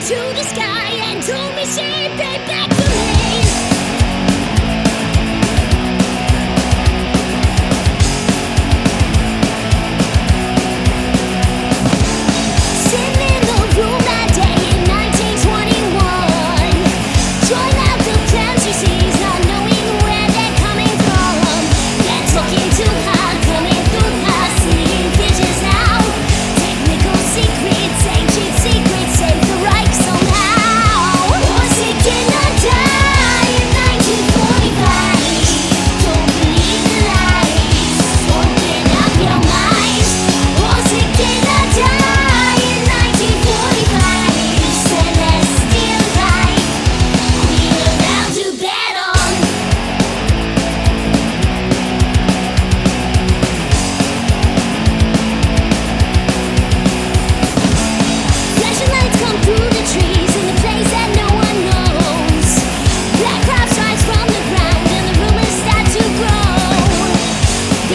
to the sky and told me, say, baby,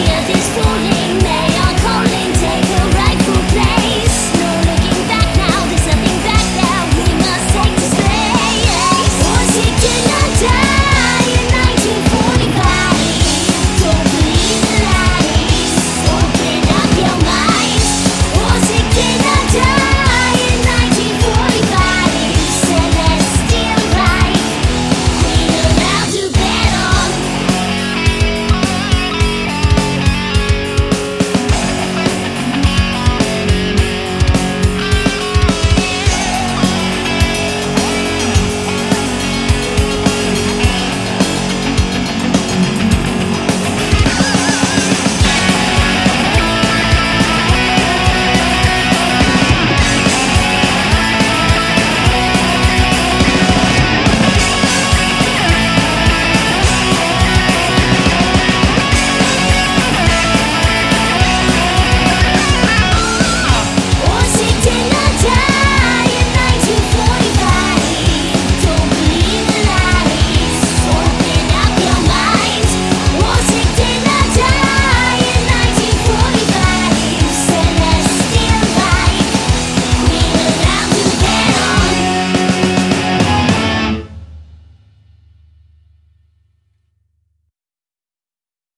Moje historie